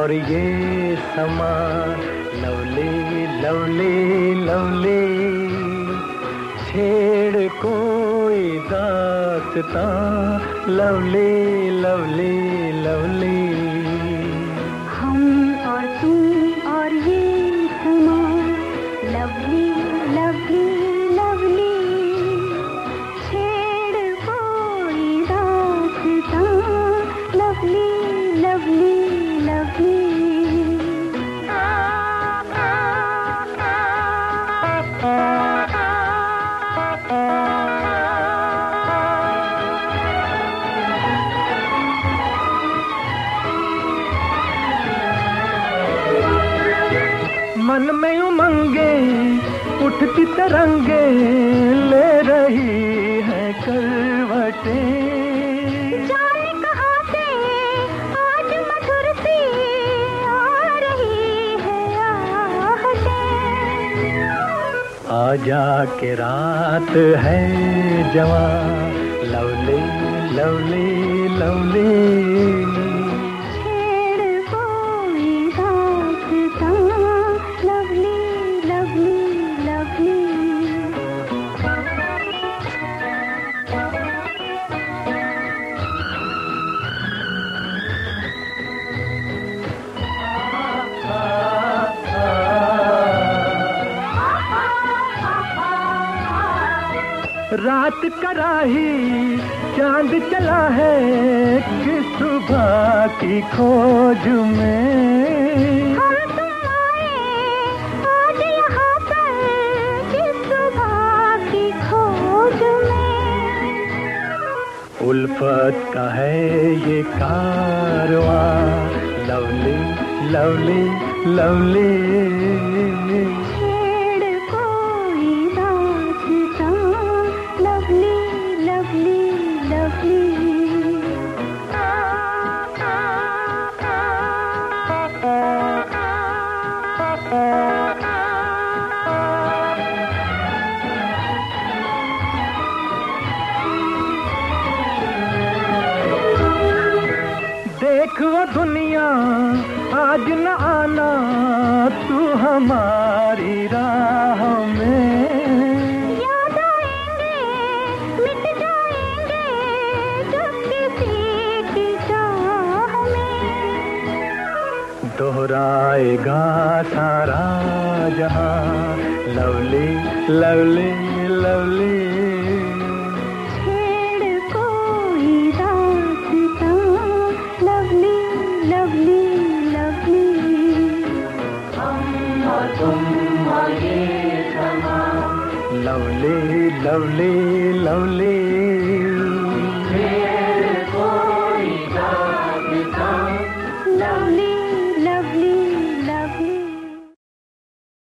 और ये समा, लवली लवली लवली। छेड़ कोई दासता, लवली लवली लवली। हम और तुम और ये समा, लवली लवली लवली। छेड़ कोई दासता, लवली लवली। मन में उमंगे उठती तरंगे ले रही है करवटें आजा के रात है जवा लवली लवली लवली। रात कराही चाँद चला है कि सुबह की खोज में? हम तुम आए आज यहाँ पर जिस सुबह की खोज में? उल्फत का है ये कारवा लवली लवली लवली। वो दुनिया आज न आना तू हमारी राह में। याद आएँगे मिट जाएँगे जब किसी की चाह में। दोहराएगा सारा जहाँ lovely lovely lovely. Lovely lovely lovely